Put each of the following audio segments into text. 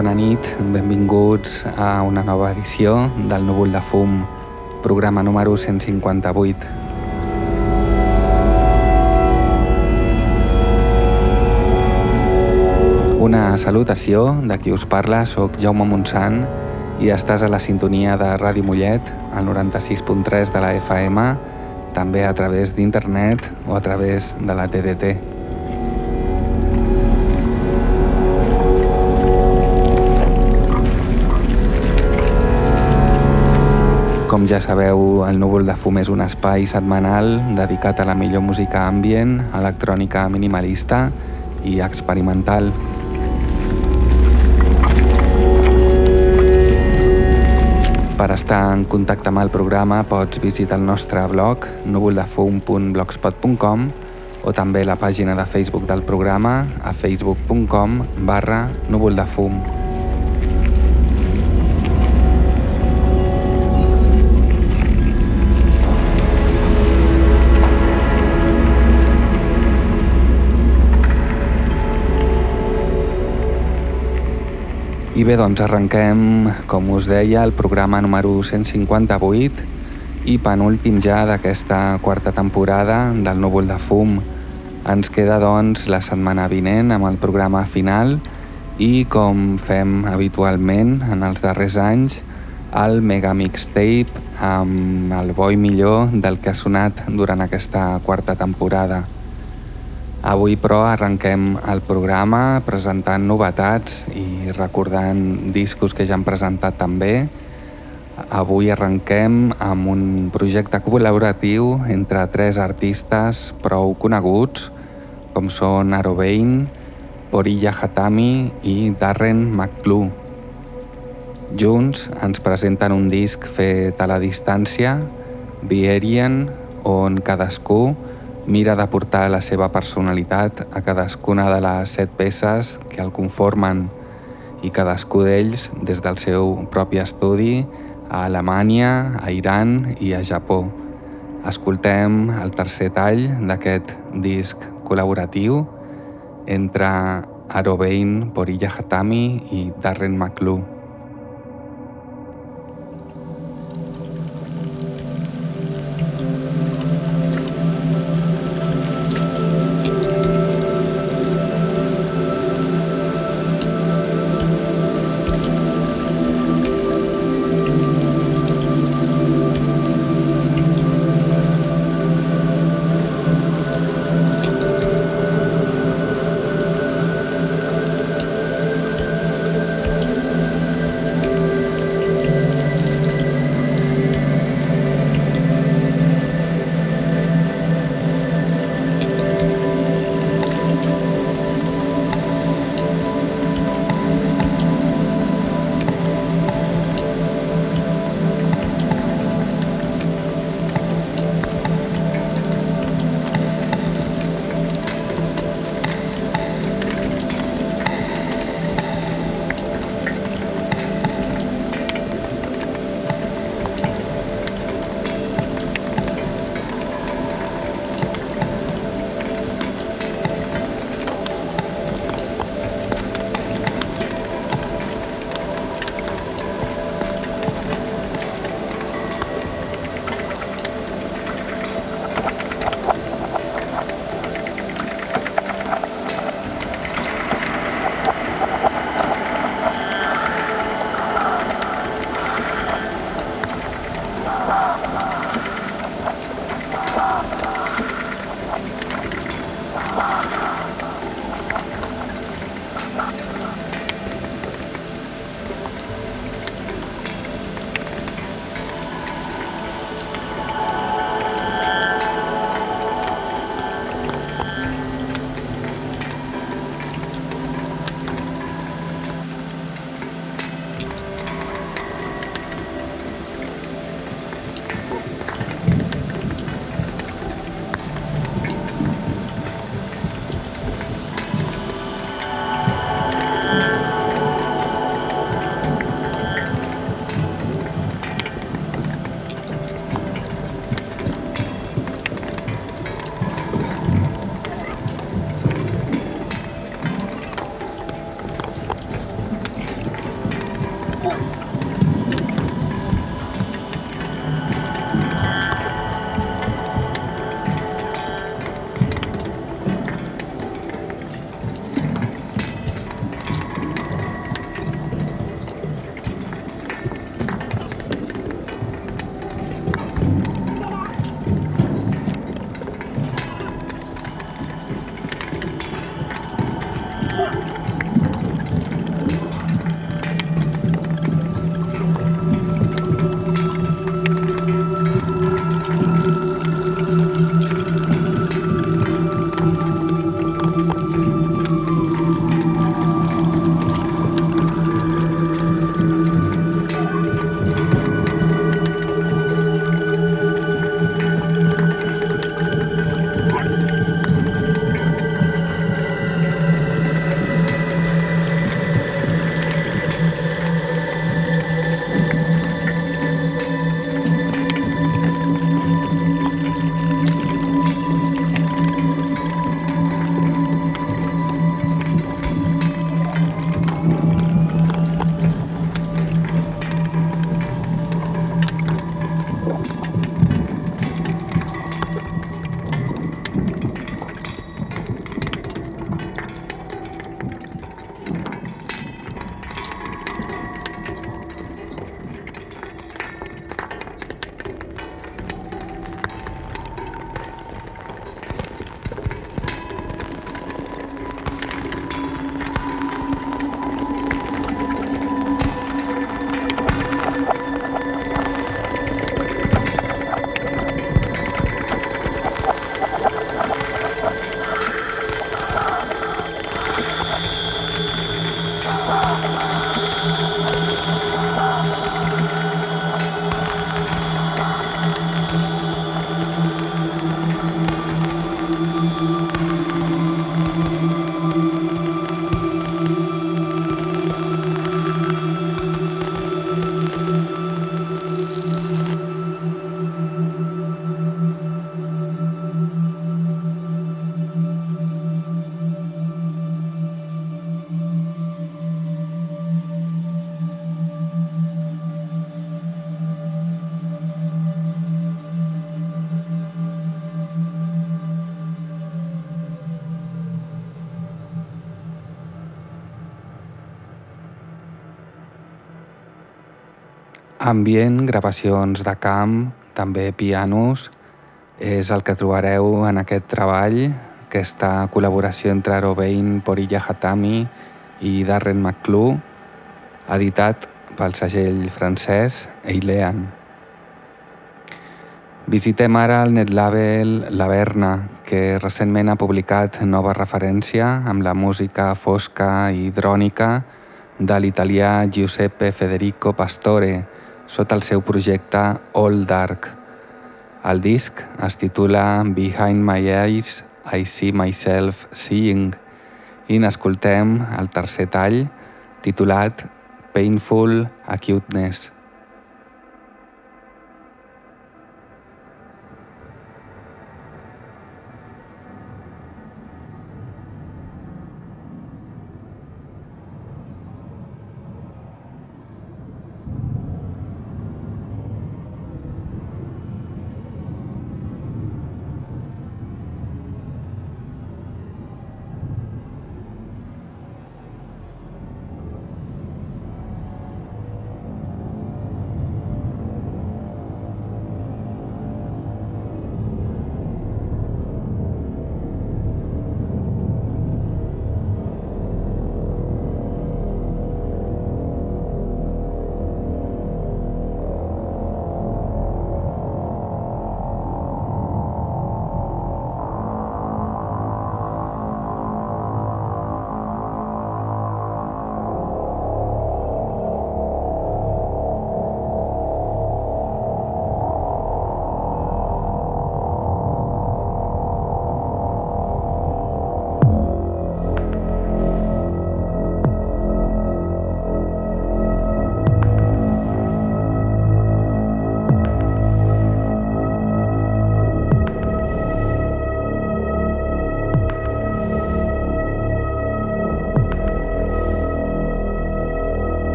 Bona nit. Benvinguts a una nova edició del Núvol de Fum, programa número 158. Una salutació de qui us parla, sóc Jaume Montsant i estàs a la sintonia de Ràdio Mollet, al 96.3 de la FM, també a través d'internet o a través de la TDT. Ja sabeu, el Núvol de Fum és un espai setmanal dedicat a la millor música ambient, electrònica minimalista i experimental. Per estar en contacte amb el programa pots visitar el nostre blog núvoldefum.blogspot.com o també la pàgina de Facebook del programa a facebook.com barra núvoldefum. I bé, doncs arrenquem, com us deia, el programa número 158 i penúltim ja d'aquesta quarta temporada del Núvol de Fum. Ens queda, doncs, la setmana vinent amb el programa final i, com fem habitualment en els darrers anys, el Mega Mixtape amb el bo i millor del que ha sonat durant aquesta quarta temporada. Avui, però, arrenquem el programa presentant novetats i recordant discos que ja han presentat també. Avui arrenquem amb un projecte col·laboratiu entre tres artistes prou coneguts, com són Arobain, Porilla Hatami i Darren McClue. Junts ens presenten un disc fet a la distància, Vierian, on cadascú mira de portar la seva personalitat a cadascuna de les set peces que el conformen i cadascú d'ells des del seu propi estudi a Alemanya, a Iran i a Japó. Escoltem el tercer tall d'aquest disc col·laboratiu entre Arobain, Porilla Hatami i Darren McClue. Ambient, gravacions de camp, també pianos, és el que trobareu en aquest treball, aquesta col·laboració entre Arobain, Porilla Hatami i Darren McClue, editat pel segell francès Eilean. Visitem ara el netlabel Laverna, que recentment ha publicat nova referència amb la música fosca i hidrònica de l'italià Giuseppe Federico Pastore sota el seu projecte All Dark. El disc es titula Behind My Eyes I See Myself Seeing i n'escoltem el tercer tall titulat Painful Acuteness.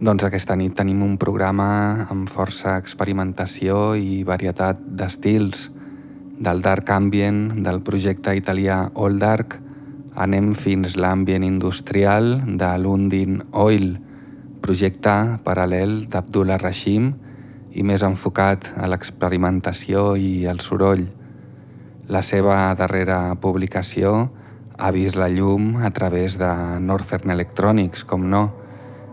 Doncs aquesta nit tenim un programa amb força experimentació i varietat d'estils. Del dark ambient del projecte italià All Dark anem fins l'ambient industrial de l'Undin Oil, projecte paral·lel d'Abdullah Rashim i més enfocat a l'experimentació i el soroll. La seva darrera publicació ha vist la llum a través de Northern Electronics, com no,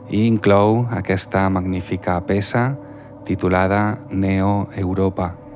i inclou aquesta magnífica peça titulada Neo Europa.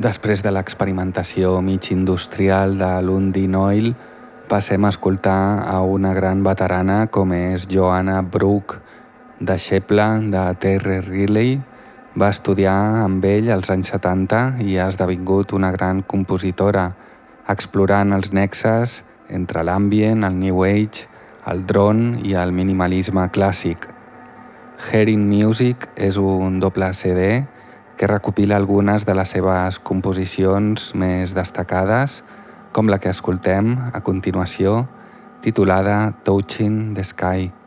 Després de l'experimentació mig industrial de l'Undin Oil, passem a escoltar a una gran veterana com és Joanna Brook, deixeble de Terry Riley. Va estudiar amb ell als anys 70 i ha esdevingut una gran compositora, explorant els nexes entre l'ambient, el New Age, el drone i el minimalisme clàssic. Hearing Music és un doble CD que recopila algunes de les seves composicions més destacades, com la que escoltem a continuació, titulada Touching the Sky.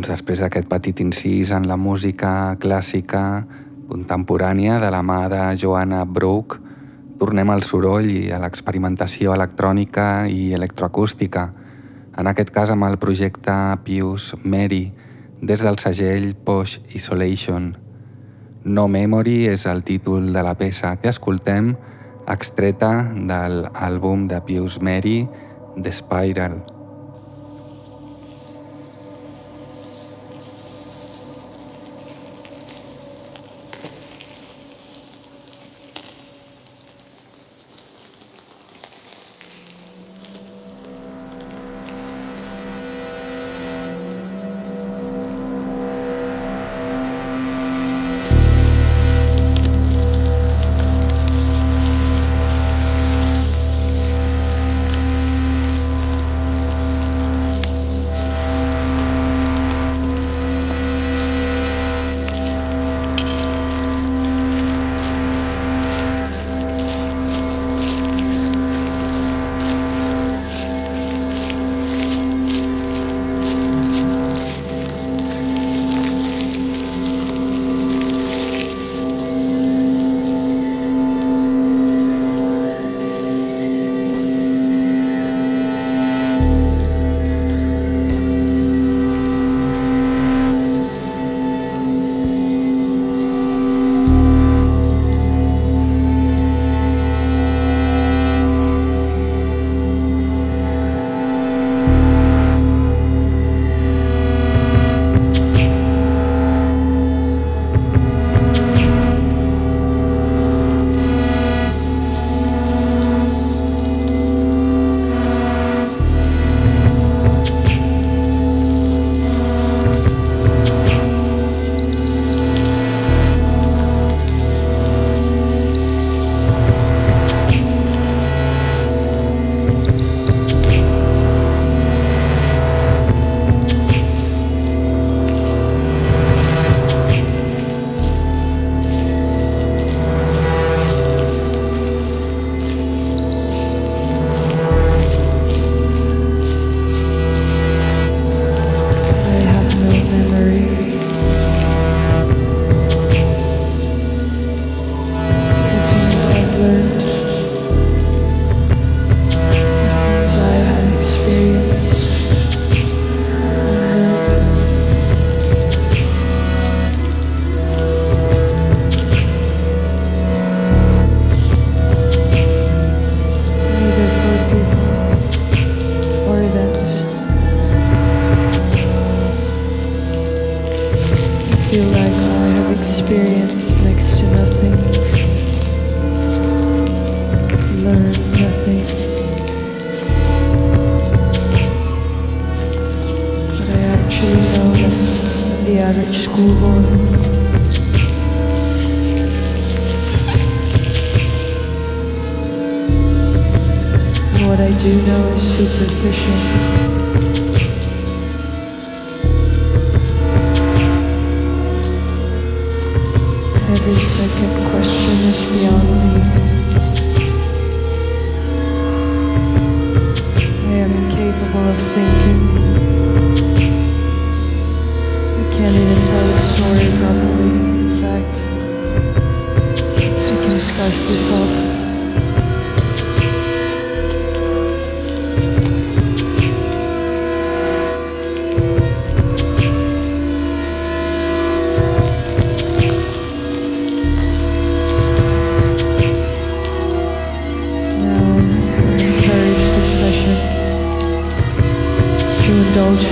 Doncs després d'aquest petit incís en la música clàssica contemporània de la mà de Joanna Brook, tornem al soroll i a l'experimentació electrònica i electroacústica, en aquest cas amb el projecte Pius Mary, des del segell Posh Isolation. No Memory és el títol de la peça que escoltem extreta de l'àlbum de Pius Mary, The Spiral.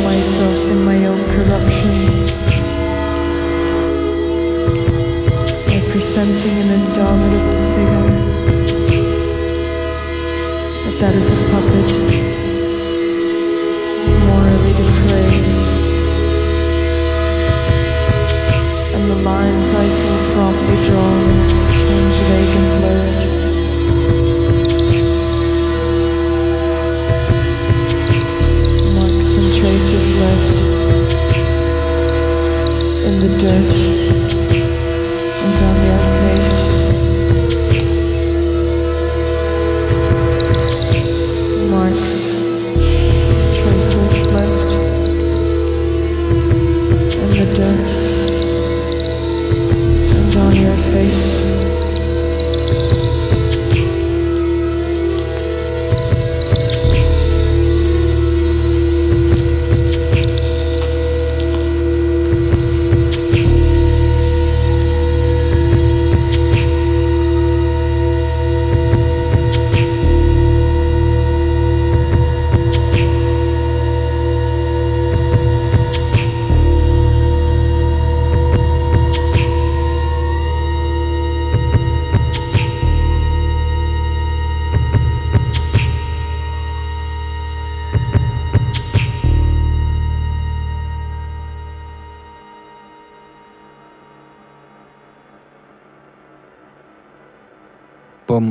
myself in my own corruption. Representing an indomitable figure, but that is a puppet.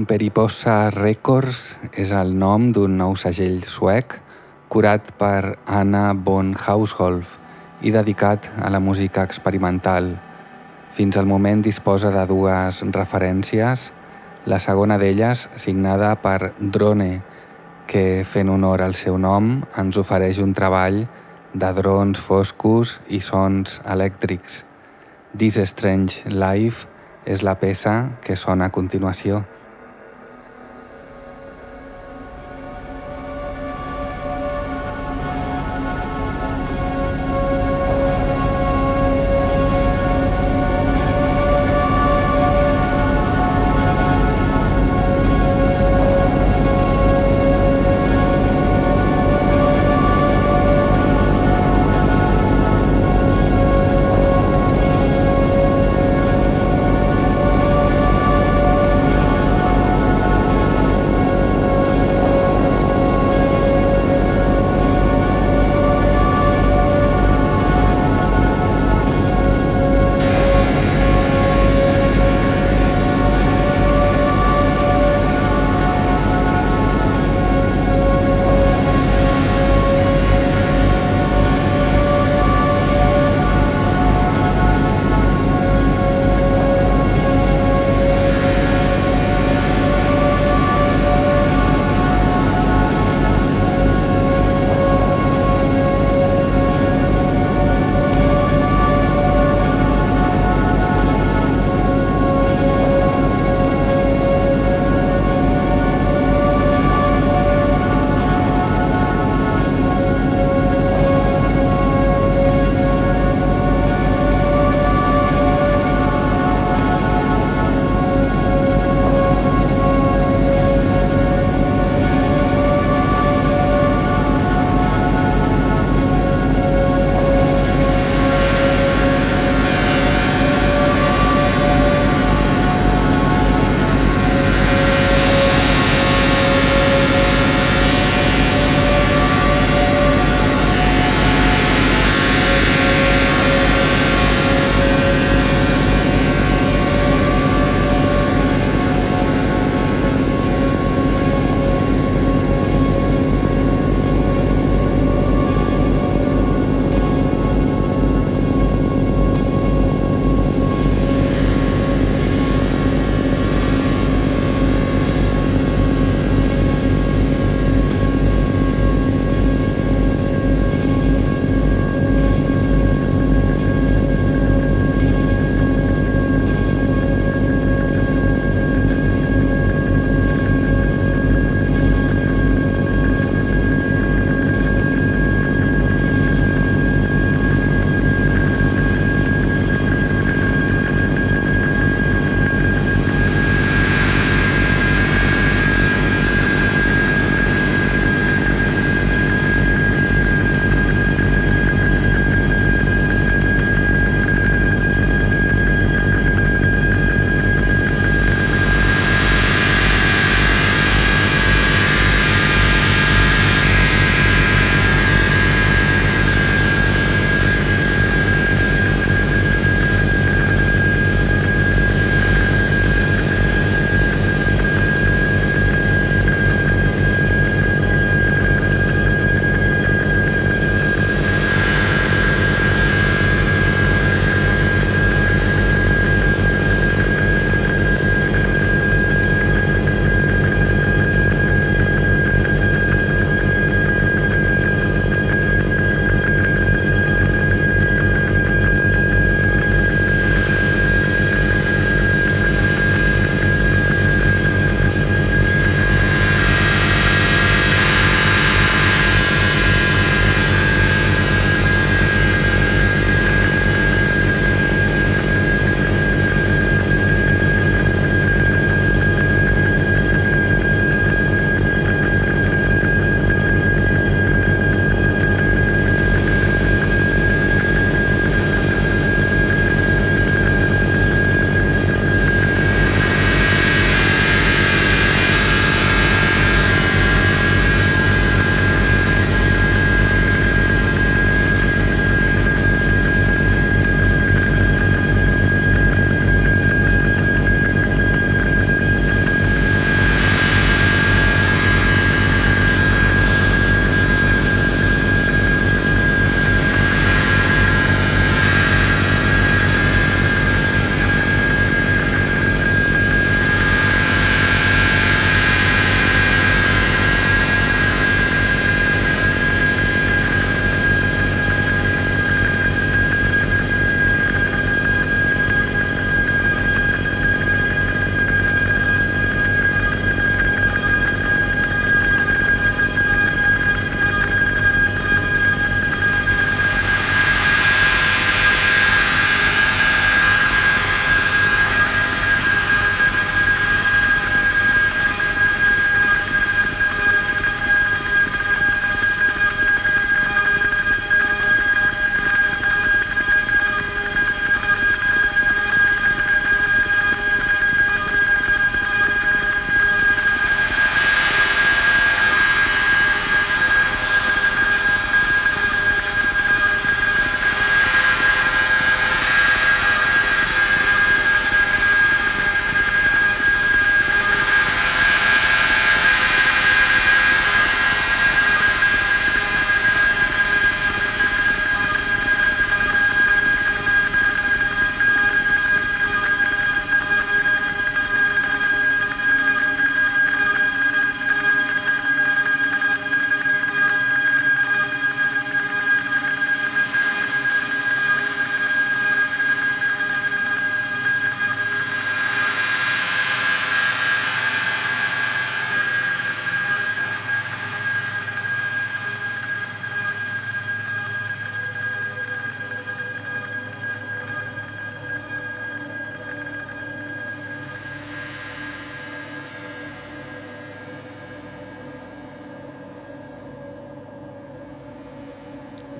Pomperipossa Records és el nom d'un nou segell suec curat per Anna von Hausholf i dedicat a la música experimental. Fins al moment disposa de dues referències, la segona d'elles signada per Drone, que, fent honor al seu nom, ens ofereix un treball de drons foscos i sons elèctrics. This Strange Life és la peça que sona a continuació.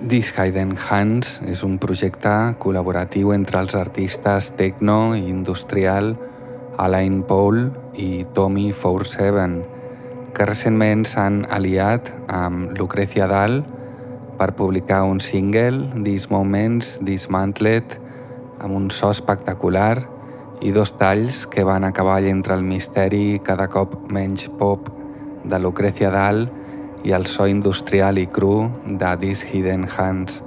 This Hidden Hands és un projecte col·laboratiu entre els artistes techno i industrial Alain Paul i Tommy 47, que recentment s'han aliat amb Lucrecia Dal per publicar un single, These Moments Dismantled, amb un so espectacular i dos talls que van a cavall entre el misteri cada cop menys pop de Lucrecia Dal i el so industrial i cru de These Hidden Hands.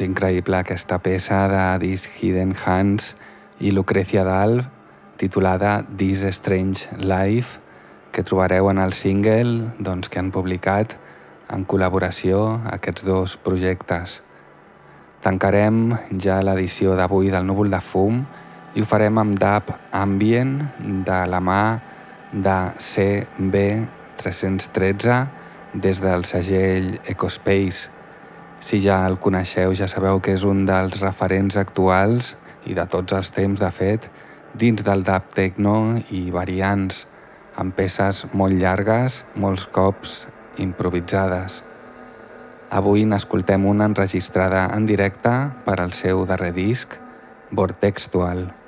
Doncs increïble aquesta peça de This Hidden Hands i Lucrecia Dalv, titulada This Strange Life, que trobareu en el single doncs, que han publicat en col·laboració aquests dos projectes. Tancarem ja l'edició d'avui del Núvol de Fum i ho farem amb Dab Ambient de la mà de CB313 des del segell Ecospace. Si ja el coneixeu, ja sabeu que és un dels referents actuals i de tots els temps, de fet, dins del dub techno i variants, amb peces molt llargues, molts cops improvisades. Avui n'escoltem una enregistrada en directe per al seu darrer disc, Vortextual.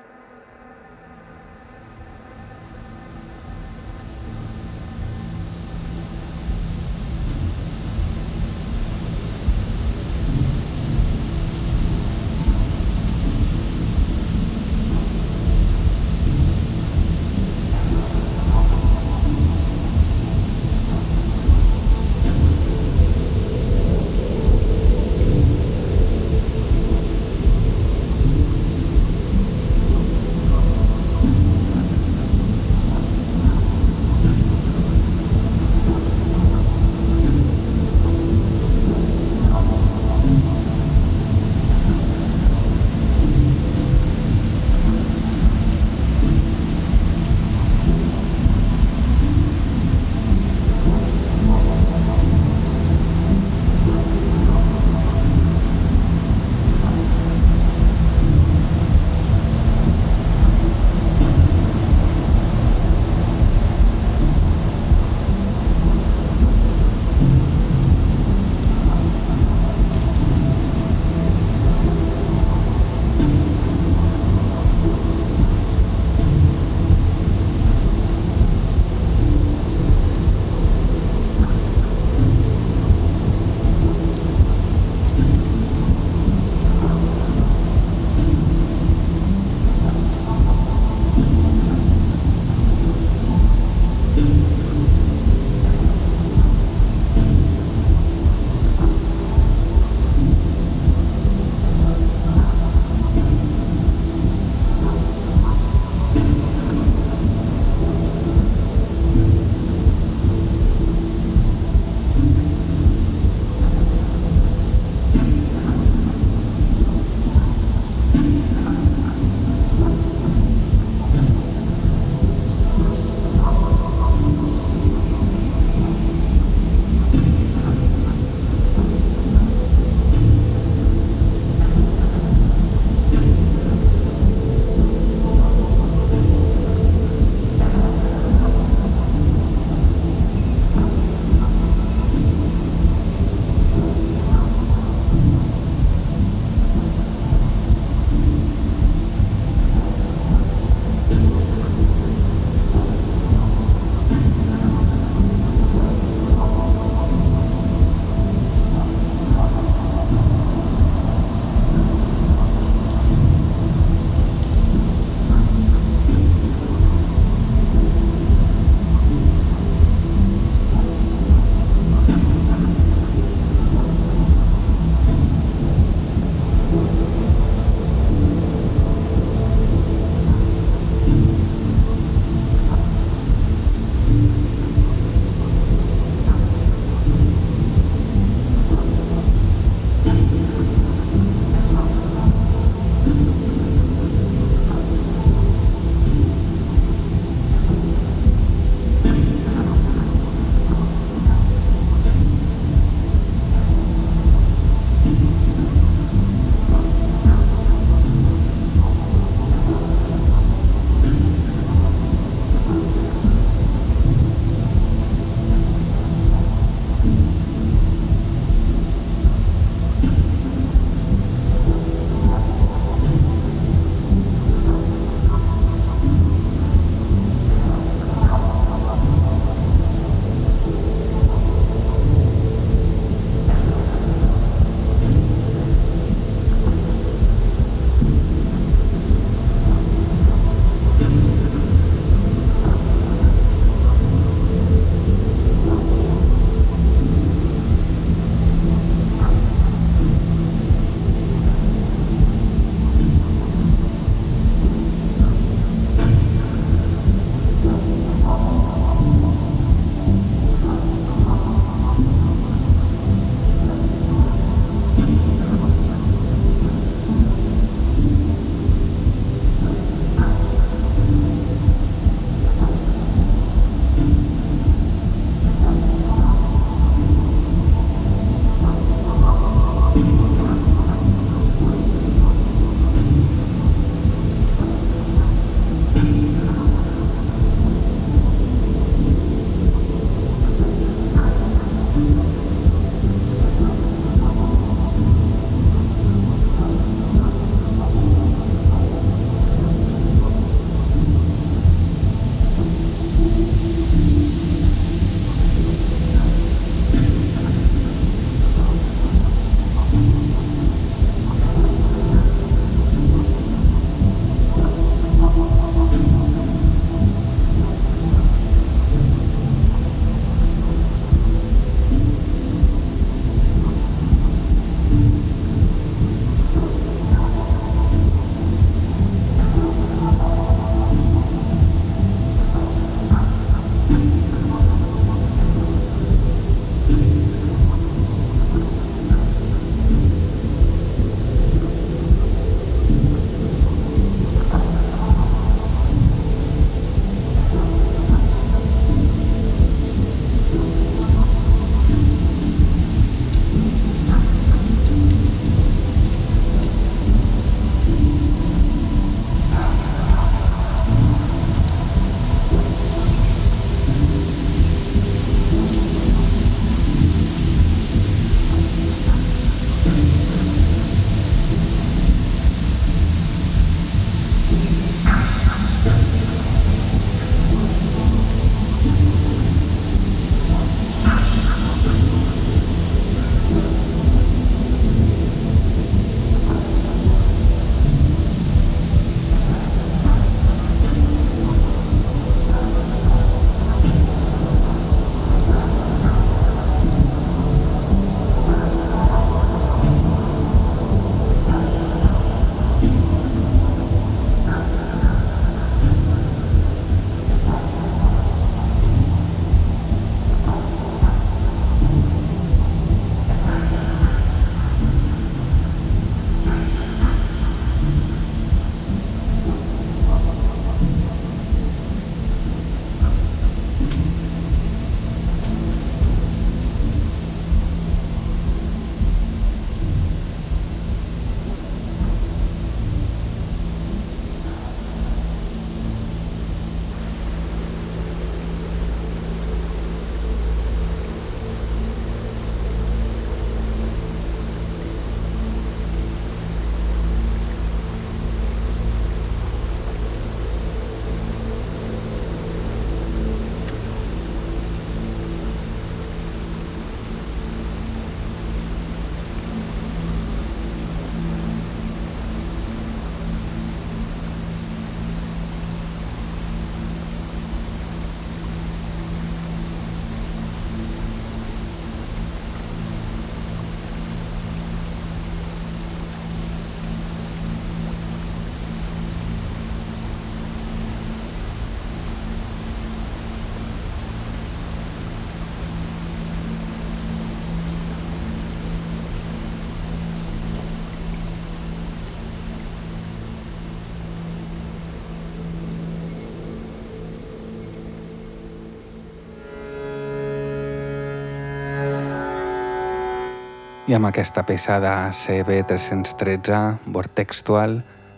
I amb aquesta peça de CB313, Vortextual,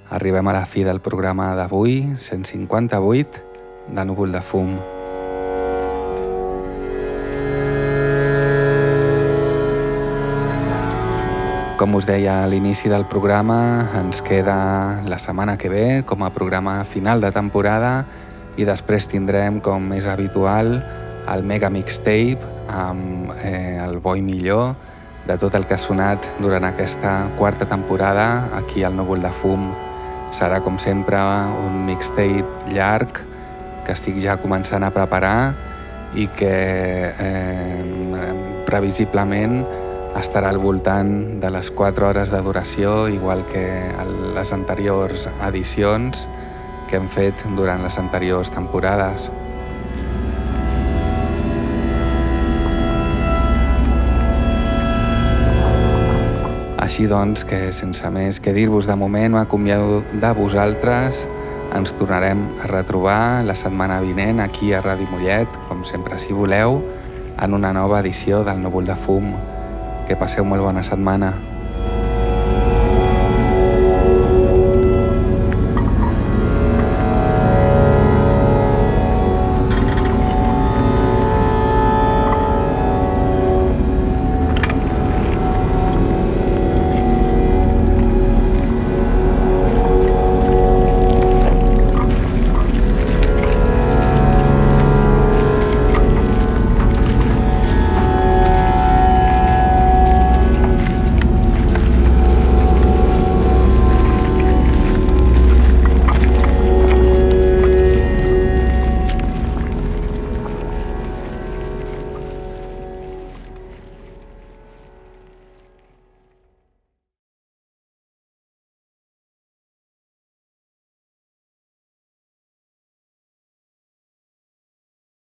arribem a la fi del programa d'avui, 158, de Núvol de Fum. Com us deia a l'inici del programa, ens queda la setmana que ve com a programa final de temporada i després tindrem, com és habitual, el Mega Mixtape amb eh, el bo i millor de tot el que ha sonat durant aquesta quarta temporada aquí al Núvol de Fum. Serà, com sempre, un mixtape llarg que estic ja començant a preparar i que eh, previsiblement estarà al voltant de les 4 hores de duració, igual que les anteriors edicions que hem fet durant les anteriors temporades. Així doncs que sense més que dir-vos de moment m'acomiado de vosaltres ens tornarem a retrobar la setmana vinent aquí a Ràdio Mollet, com sempre si voleu, en una nova edició del Núvol de Fum. Que passeu molt bona setmana.